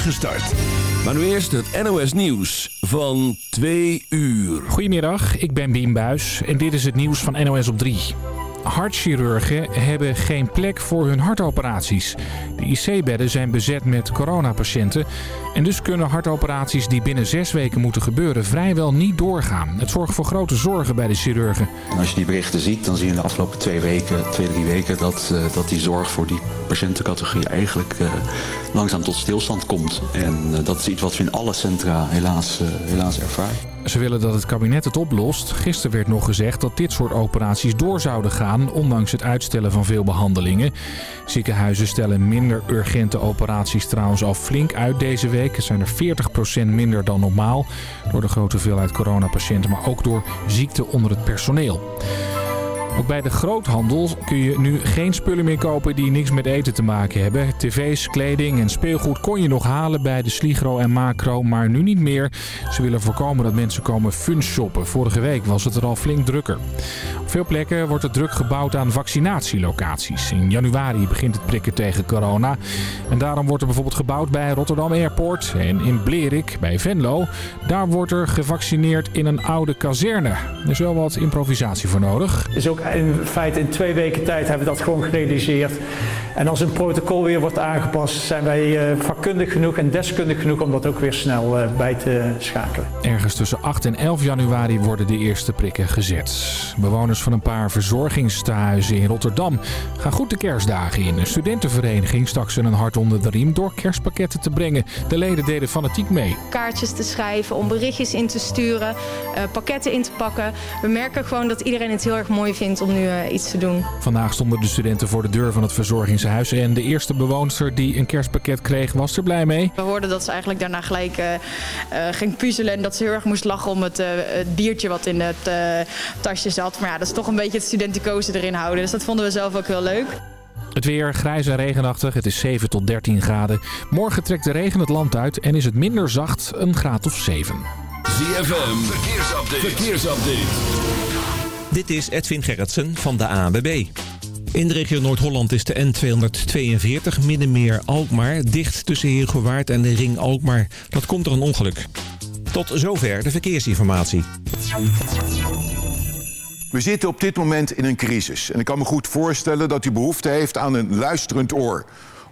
spoedige start. Maar nu eerst het NOS Nieuws van 2 uur. Goedemiddag, ik ben Biem Buis en dit is het nieuws van NOS op 3. Hartchirurgen hebben geen plek voor hun hartoperaties. De IC-bedden zijn bezet met coronapatiënten. En dus kunnen hartoperaties die binnen zes weken moeten gebeuren vrijwel niet doorgaan. Het zorgt voor grote zorgen bij de chirurgen. En als je die berichten ziet, dan zie je in de afgelopen twee weken, twee, drie weken... dat, uh, dat die zorg voor die patiëntencategorie eigenlijk uh, langzaam tot stilstand komt. En uh, dat is iets wat we in alle centra helaas, helaas ervaren. Ze willen dat het kabinet het oplost. Gisteren werd nog gezegd dat dit soort operaties door zouden gaan... ondanks het uitstellen van veel behandelingen. Ziekenhuizen stellen minder urgente operaties trouwens al flink uit deze week. Het zijn er 40% minder dan normaal. Door de grote hoeveelheid coronapatiënten, maar ook door ziekte onder het personeel. Ook bij de groothandel kun je nu geen spullen meer kopen die niks met eten te maken hebben. TV's, kleding en speelgoed kon je nog halen bij de Sligro en Macro, maar nu niet meer. Ze willen voorkomen dat mensen komen fun shoppen. Vorige week was het er al flink drukker. Op veel plekken wordt er druk gebouwd aan vaccinatielocaties. In januari begint het prikken tegen corona. En daarom wordt er bijvoorbeeld gebouwd bij Rotterdam Airport en in Blerik bij Venlo. Daar wordt er gevaccineerd in een oude kazerne. Er is wel wat improvisatie voor nodig. is in feite in twee weken tijd hebben we dat gewoon gerealiseerd. En als een protocol weer wordt aangepast, zijn wij uh, vakkundig genoeg en deskundig genoeg om dat ook weer snel uh, bij te schakelen. Ergens tussen 8 en 11 januari worden de eerste prikken gezet. Bewoners van een paar verzorgingstehuizen in Rotterdam gaan goed de kerstdagen in. Een studentenvereniging stak ze een hart onder de riem door kerstpakketten te brengen. De leden deden fanatiek mee. Kaartjes te schrijven, om berichtjes in te sturen, uh, pakketten in te pakken. We merken gewoon dat iedereen het heel erg mooi vindt om nu uh, iets te doen. Vandaag stonden de studenten voor de deur van het verzorgingshuis. En de eerste bewoonster die een kerstpakket kreeg was er blij mee. We hoorden dat ze eigenlijk daarna gelijk uh, uh, ging puzzelen. En dat ze heel erg moest lachen om het, het biertje wat in het tasje zat. Maar ja, dat is toch een beetje het studenticoze erin houden. Dus dat vonden we zelf ook heel leuk. Het weer grijs en regenachtig. Het is 7 tot 13 graden. Morgen trekt de regen het land uit en is het minder zacht, een graad of 7. ZFM, verkeersupdate. verkeersupdate. Dit is Edwin Gerritsen van de ANWB. In de regio Noord-Holland is de N242 Middenmeer-Alkmaar dicht tussen Heergewaard en de Ring Alkmaar. Dat komt door een ongeluk. Tot zover de verkeersinformatie. We zitten op dit moment in een crisis. En ik kan me goed voorstellen dat u behoefte heeft aan een luisterend oor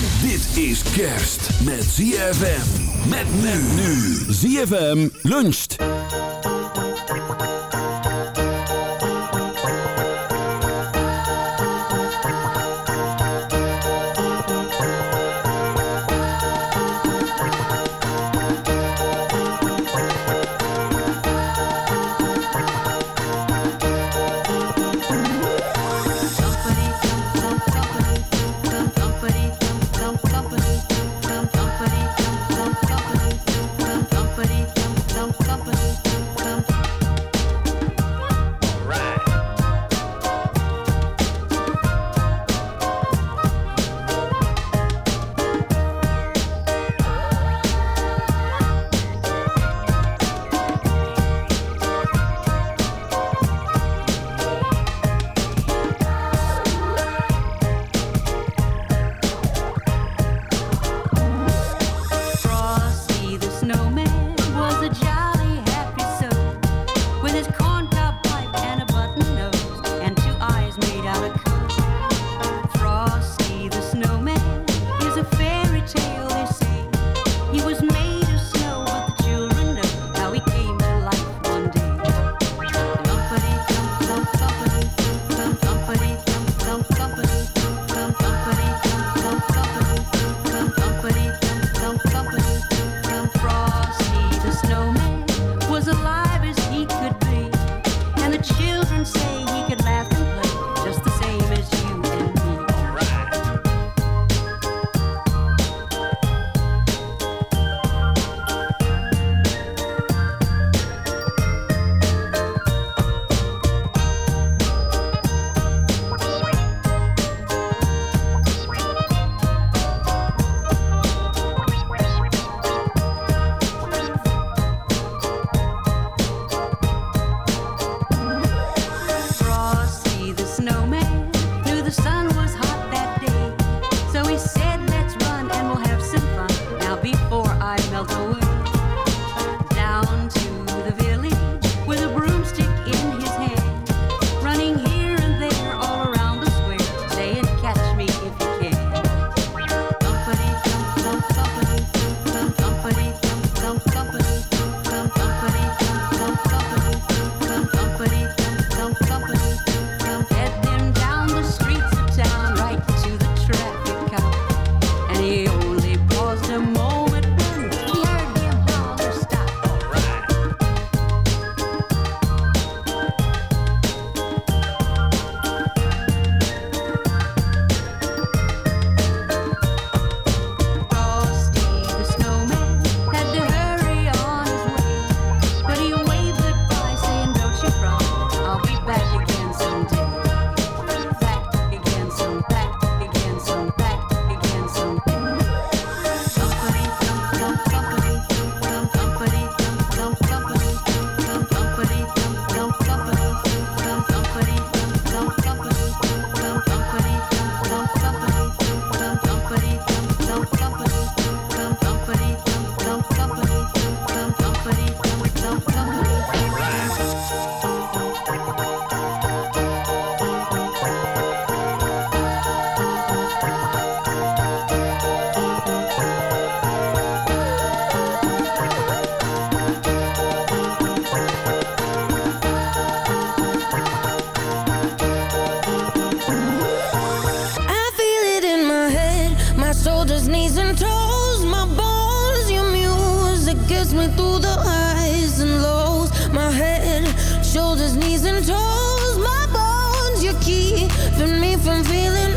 Dit is kerst met ZFM. Met nu. ZFM luncht. through the highs and lows. My head, shoulders, knees, and toes. My bones, you're keeping me from feeling.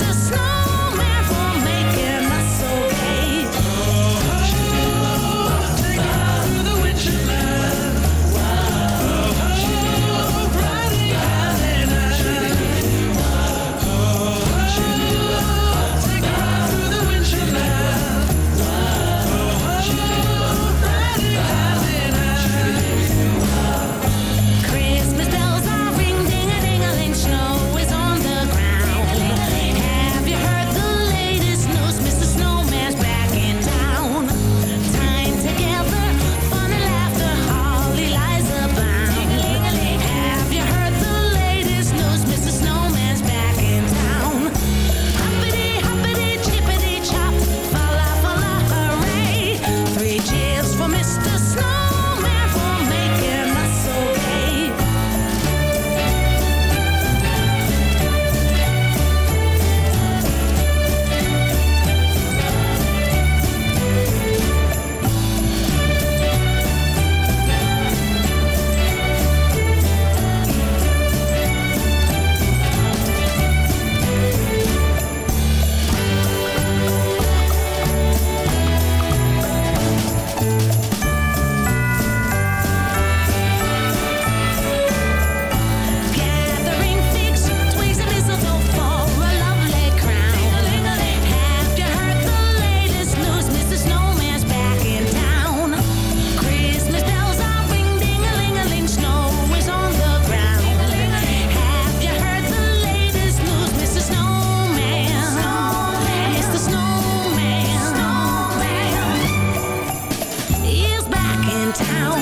the snow in town.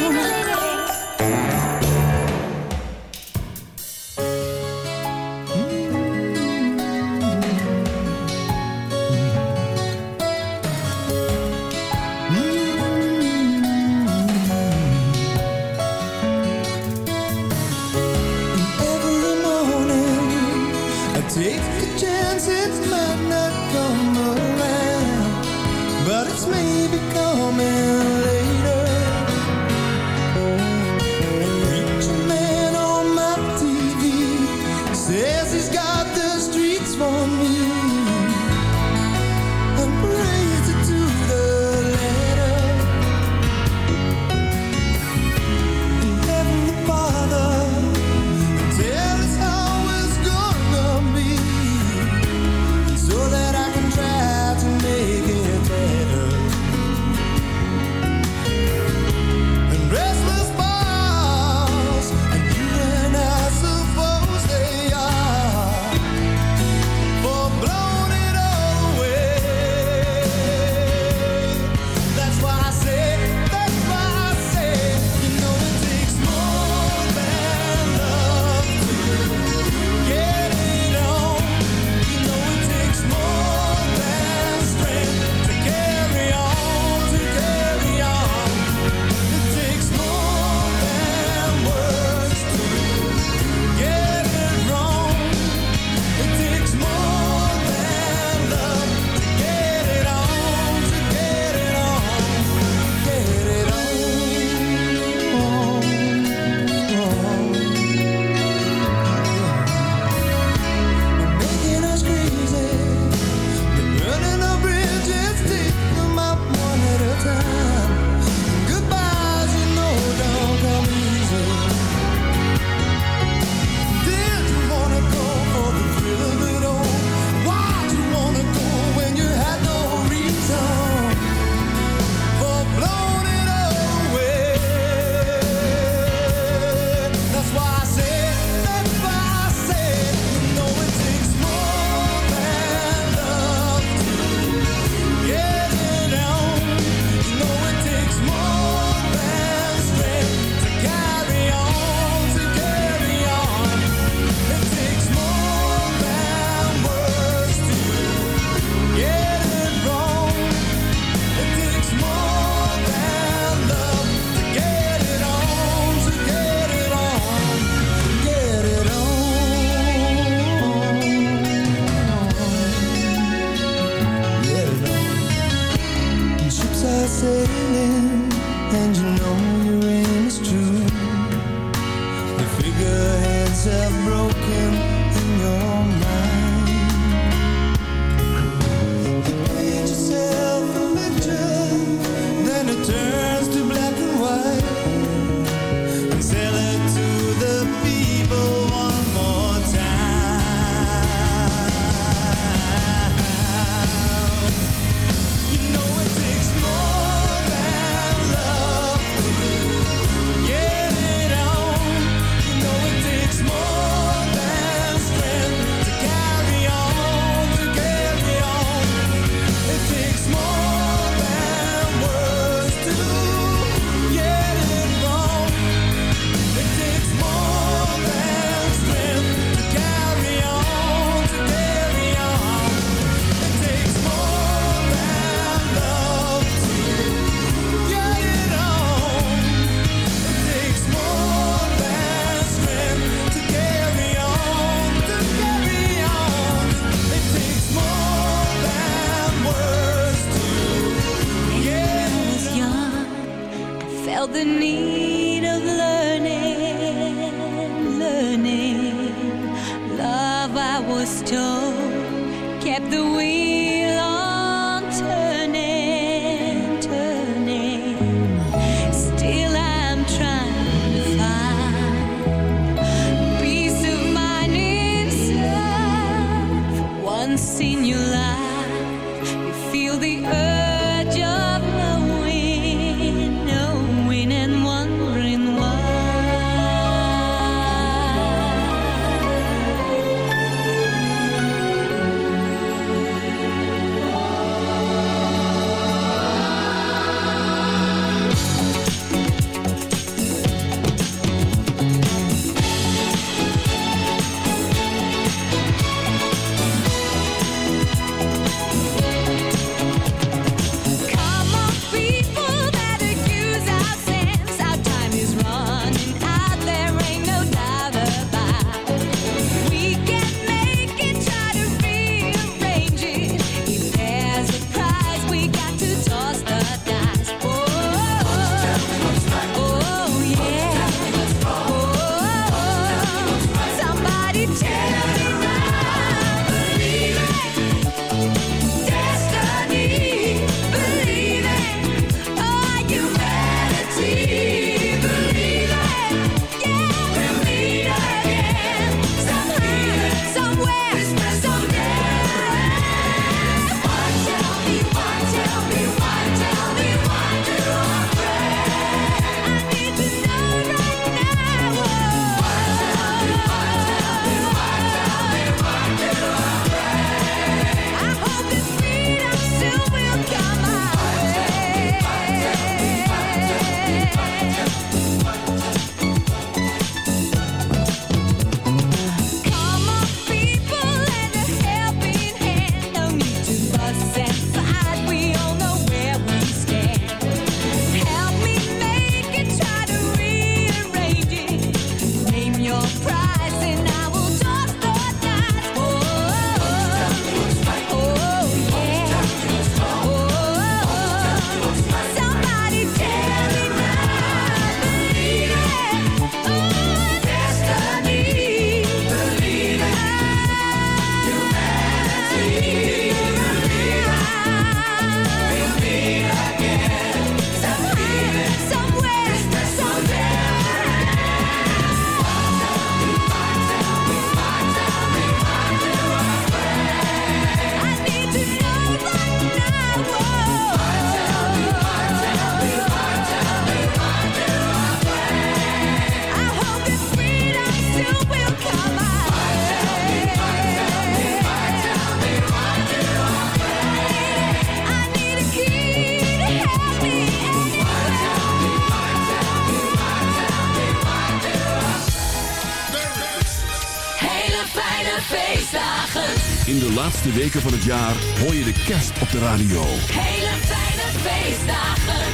In de laatste weken van het jaar hoor je de kerst op de radio. Hele fijne feestdagen.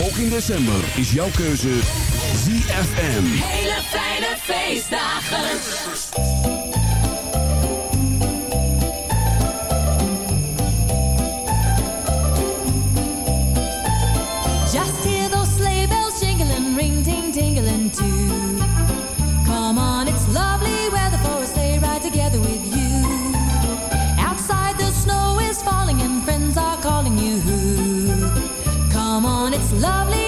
Ook in december is jouw keuze ZFM. Hele fijne feestdagen. Just hear those sleigh bells jingling, ring, ding, dingling too. Come on, it's lovely. together with you. Outside the snow is falling and friends are calling you. Come on, it's lovely.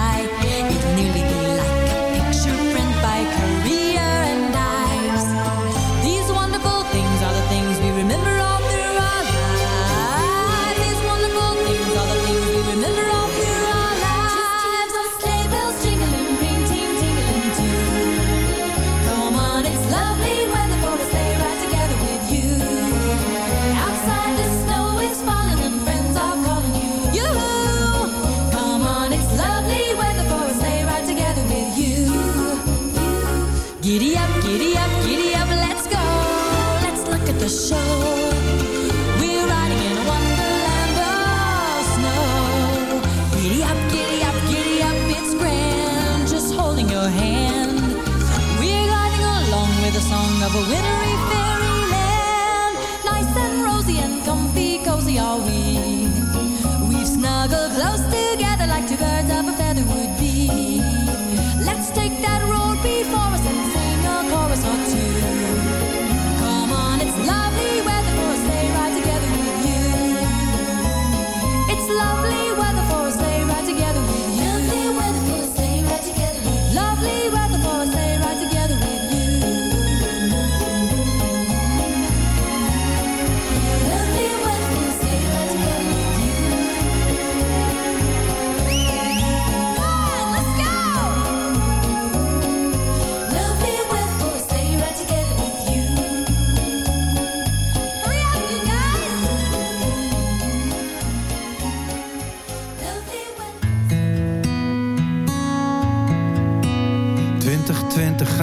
birds of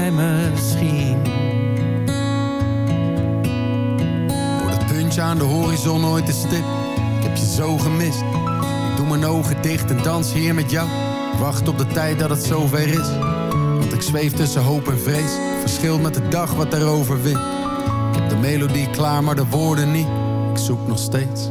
Misschien? Wordt het puntje aan de horizon nooit te stip? Ik heb je zo gemist. Ik doe mijn ogen dicht en dans hier met jou. Wacht op de tijd dat het zover is. Want ik zweef tussen hoop en vrees. Verschilt met de dag wat erover wint. Ik heb de melodie klaar, maar de woorden niet. Ik zoek nog steeds.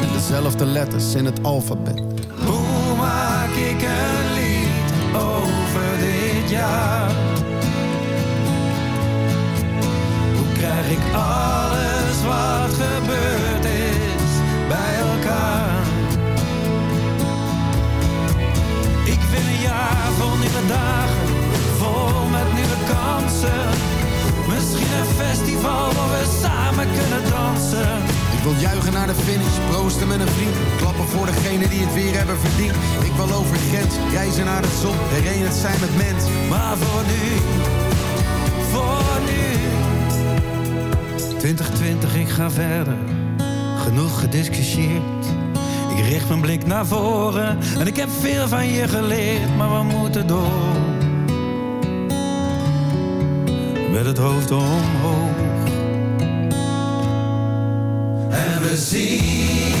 Dezelfde letters in het alfabet. Hoe maak ik een lied over dit jaar? Hoe krijg ik alles wat gebeurd is bij elkaar? Ik wil een jaar vol nieuwe dagen, vol met nieuwe kansen. Misschien een festival waar we samen kunnen dansen. Ik wil juichen naar de finish, proosten met een vriend. Klappen voor degene die het weer hebben verdiend. Ik wil over de grens, reizen naar de zon. Herenigd zijn met mens. Maar voor nu, voor nu. 2020, ik ga verder. Genoeg gediscussieerd. Ik richt mijn blik naar voren. En ik heb veel van je geleerd, maar we moeten door. Met het hoofd omhoog. En we zien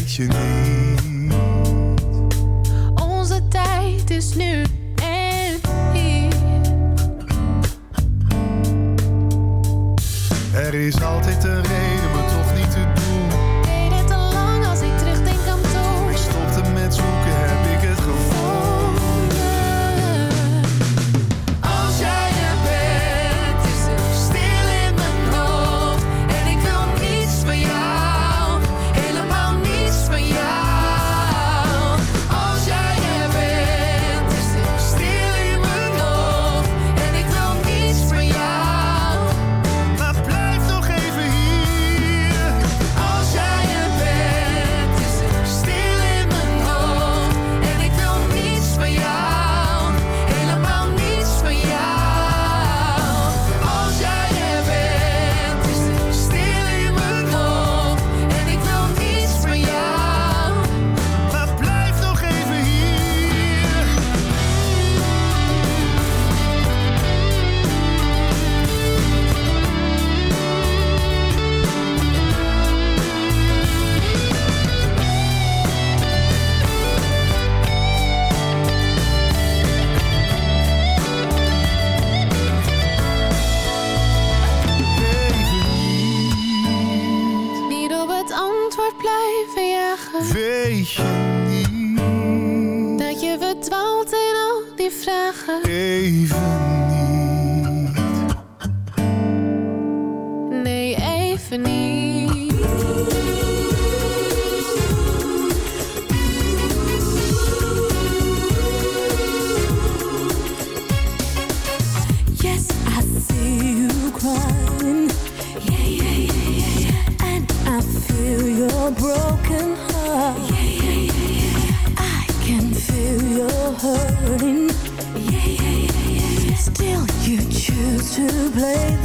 weet je niet. Onze tijd is nu en hier. Er is altijd Yeah, yeah, yeah, yeah, yeah. And I feel your broken heart. I can feel your hurting. Yeah, yeah, yeah, yeah, yeah. Still, you choose to blame.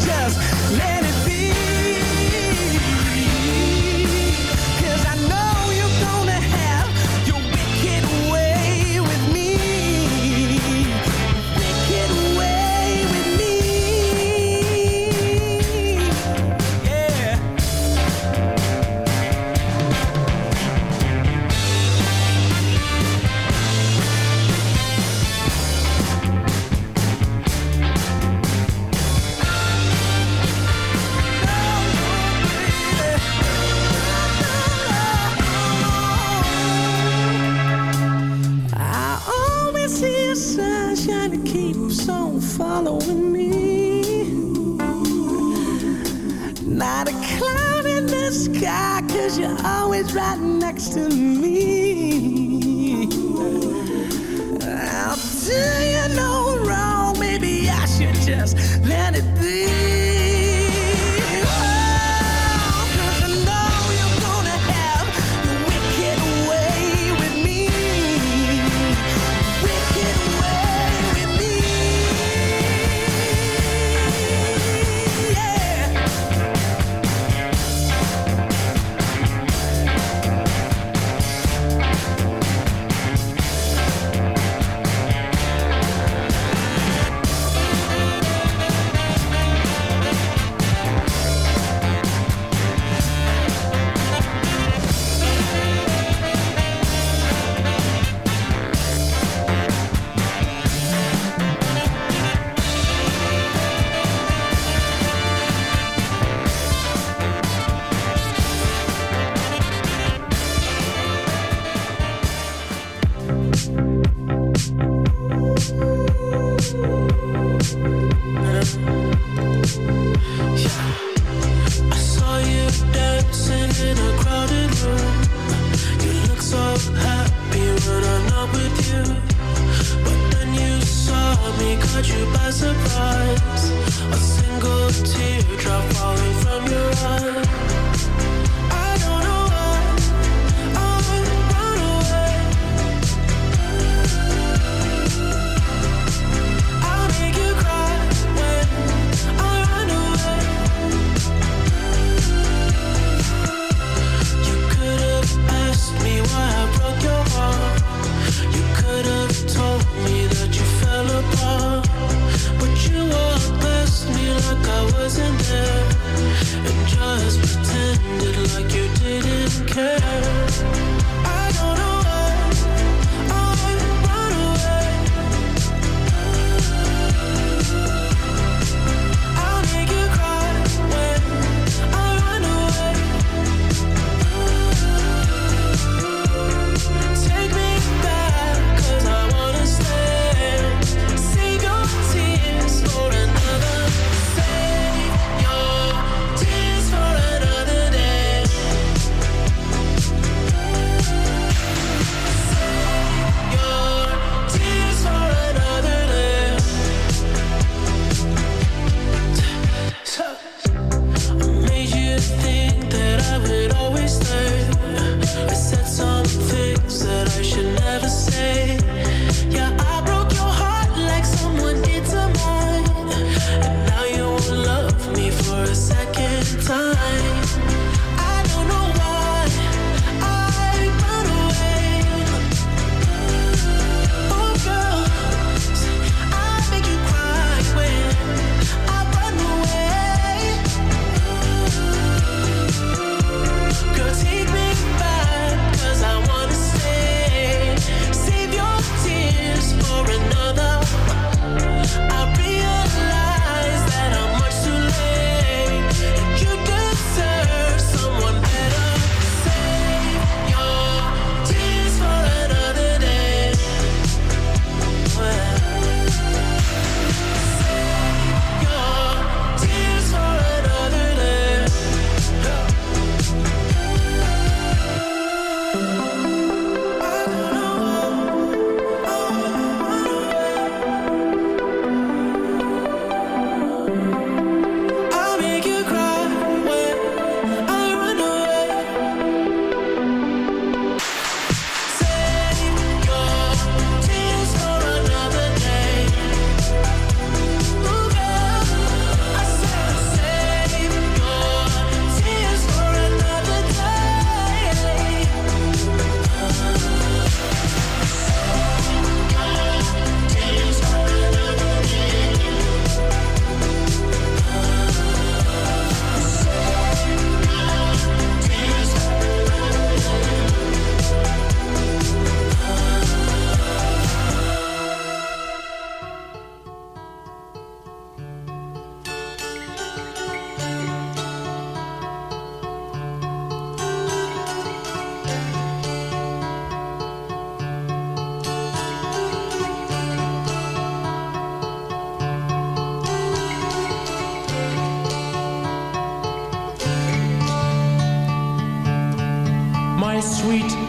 Just.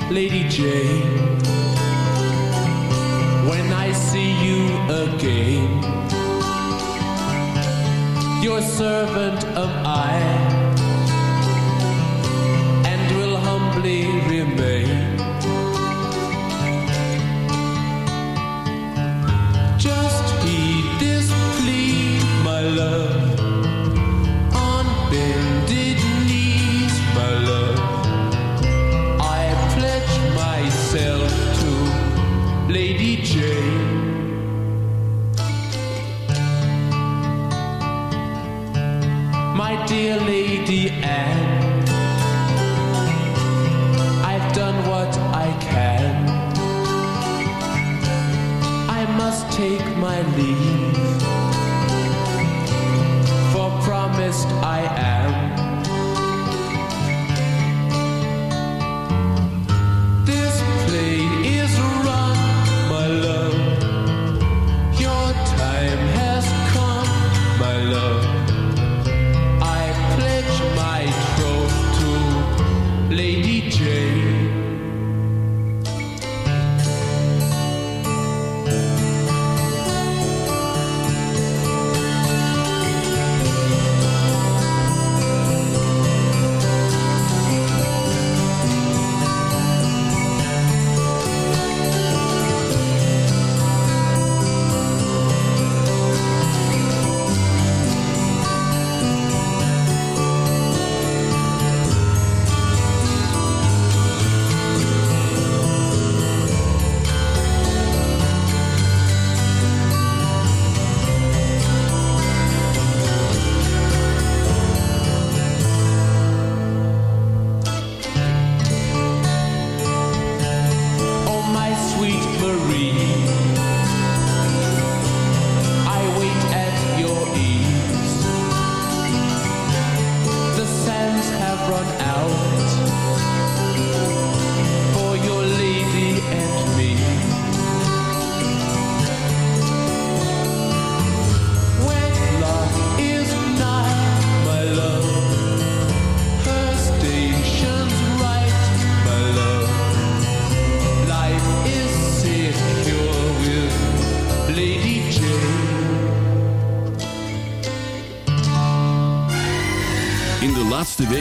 Lady Jane, when I see you again, your servant am I,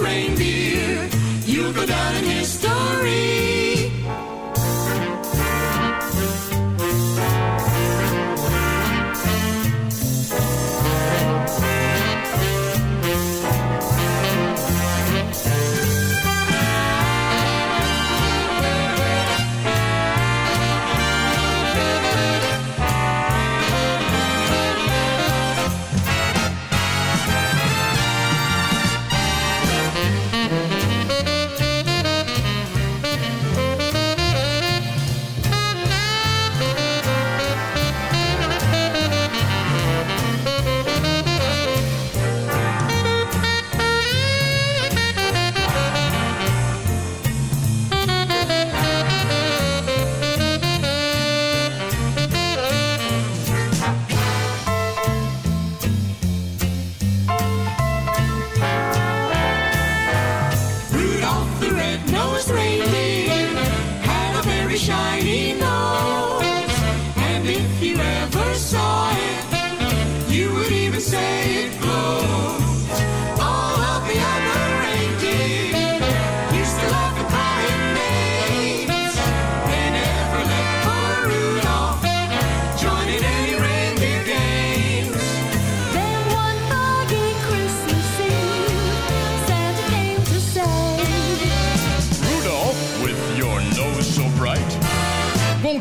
Reindeer, you'll go down in history.